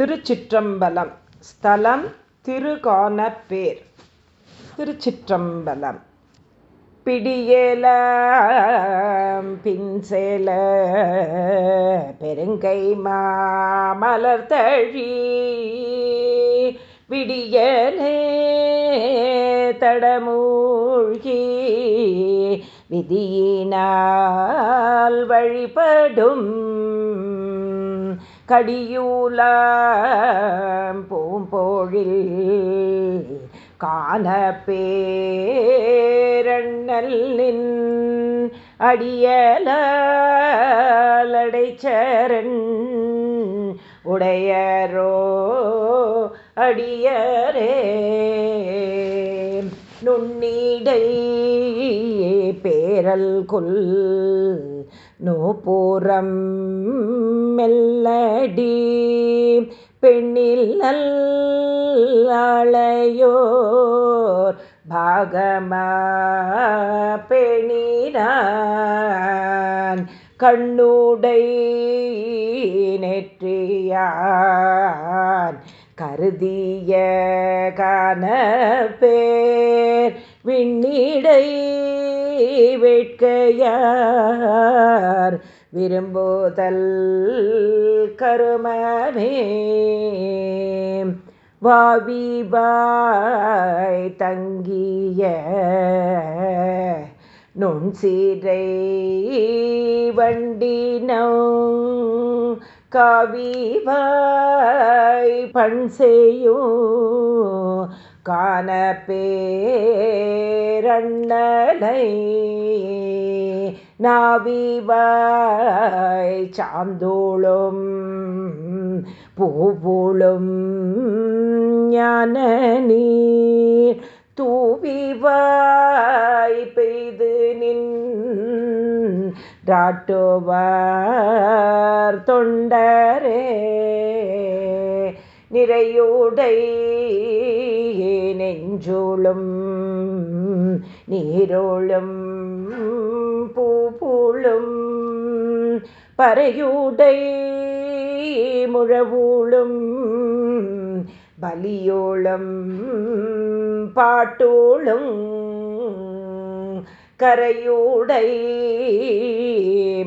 திருச்சிற்றம்பலம். ஸ்தலம் திருகானப்பேர் திருச்சிற்றம்பலம். பிடியேல பின்சேல பெருங்கை மாமலர்தழி விடியலே தடமூழ்கி விதியினால் வழிபடும் கடியூல பூம்போழில் காண பேரண்ணல்லின் அடியலடைச்சரன் உடையரோ அடியரே. நுண்ணீடை பேரல் கொல் நூபூரம் மெல்லடி. பெண்ணில் பாகமா பெணினான். கண்ணுடை நெற்றியான். கருதிய கான பேர் விண்ணிடை வேட்கையார் விரும்புதல் கருமமே வாவிவாய் தங்கிய நுண்சீரை வண்டினோ காவிவாய் பண் செய்யும் காண பேரண்ணலை நாவிவாய் சாந்தோளும் பூபூளும் ஞான நீர் தூவிவாய் பெய்து நின் ராட்டுவார் தொண்டரே நிறையுடை நெஞ்சோளும் நீரோளும் பூபூளும் பறையூடை முழவூளும் பலியோளம் பாட்டோளும் கரையூடை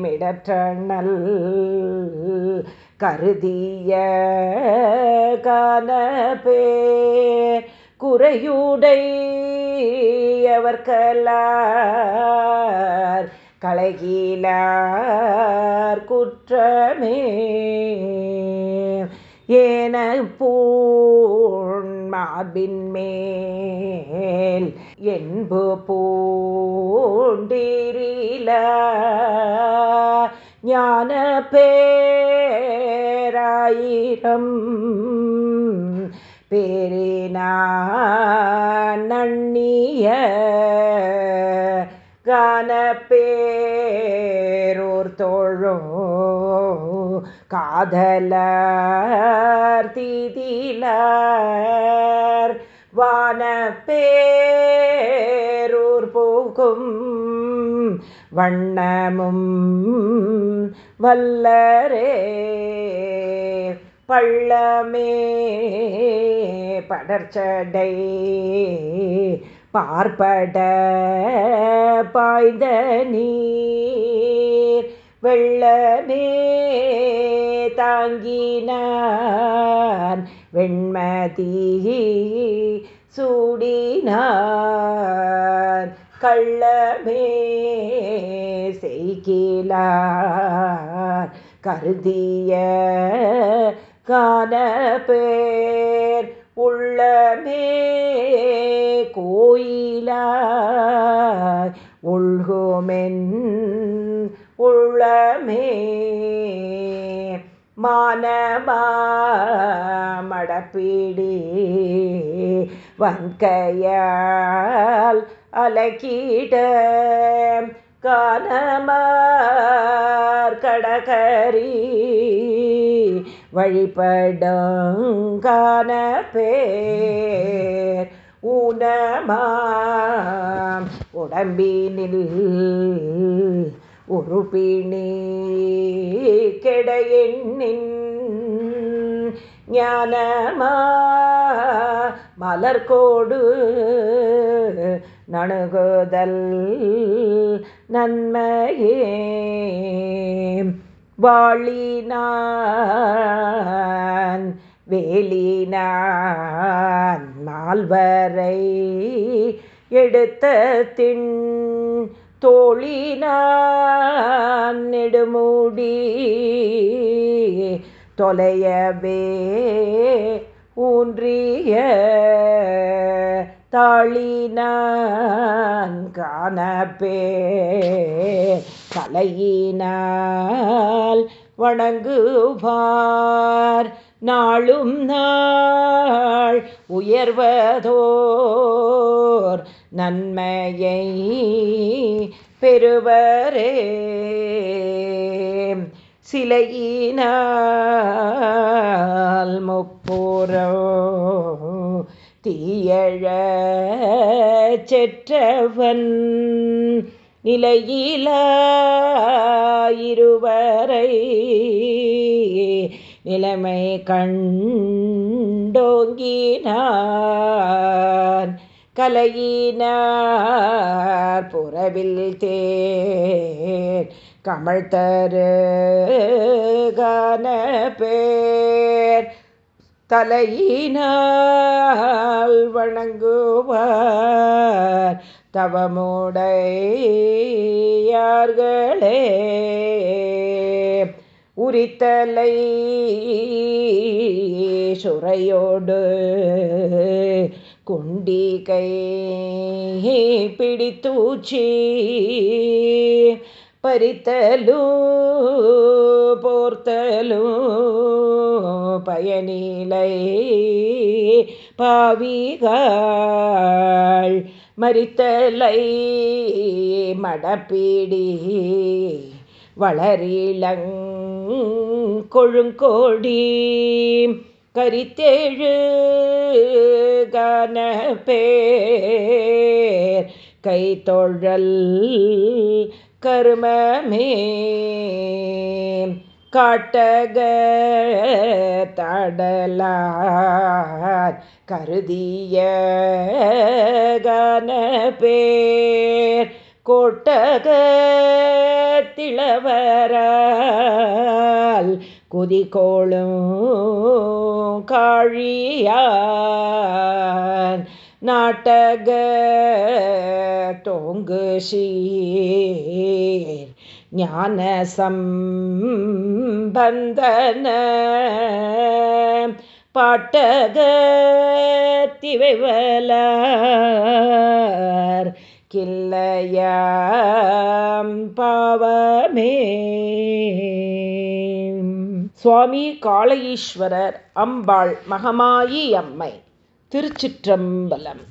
மிடற்றணல் கருதிய கால பேர் குறையுடை அவர்கலார் கலகிலார் குற்றமே. ஏன பூண் மேல் என்பு பூண்டிரில ஞான பேராயிரம் பேரினா நண்ணிய தோழோ காதலர் தீதிலர் வானப்பேரூர் போகும் வண்ணமும் வல்லரே பள்ளமே படர்ச்சடை பார்ப்பட பாய்ந்த நீர் வெள்ளமே தாங்கினான். வெண்மதி சூடினான். கள்ளமே செய்கிலார் கருதிய காண பேர் உள்ளமே கோயிலாய். உள்குமென் உள்ளமே மானமாமடப்பீடி வங்கையால் அலகிட காணமார் கடகரீ வழிபடங்கான பேர் ஊனமாம் உடம்பினில் ஒரு பிணி எண்ணின் ஞானமா மலர்கோடு நணுகுதல் நன்மையே. வாழினான் வேலினான் மால்வரை எடுத்த தின் தோழினான் நெடுமுடி. தொலையவே ஊன்றிய தாளினான் காணப்பே. தலையினால் வணங்குவார். நாளும் நாள் உயர்வதோர் நன்மையை பெறுவரே. சிலையினால் முப்போரோ தீயழ செற்றவன் நிலையில நிலைமை கண்டோங்கினார் கலையினார் புறவில் தேர் கமல் கான பேர் தலையினால் வணங்குவார் தவமுடையார்களே. உரித்தலை சுரையோடு குண்டிகை பிடித்தூச்சி பறித்தலூ போர்த்தலூ பயனிலை பாவிகள் மறித்தலை மடப்பீடி வளரிளங் கொழுங்கோடி கரித்தேழு கனப்பேர் கைத்தொழல் கருமமே காட்டக தடலார் கருதிய கன பேர் கோட்டக திளவரால் குதிகோளும் காழியான் நாட்டக தோங்கு சீர் ஞான சம்பந்தன பாட்டக திவைவலார் கில்லையாம் பாவமே. சுவாமி காளையீஸ்வரர் அம்பாள் மகமாயி அம்மை. திருச்சிற்றம்பலம்.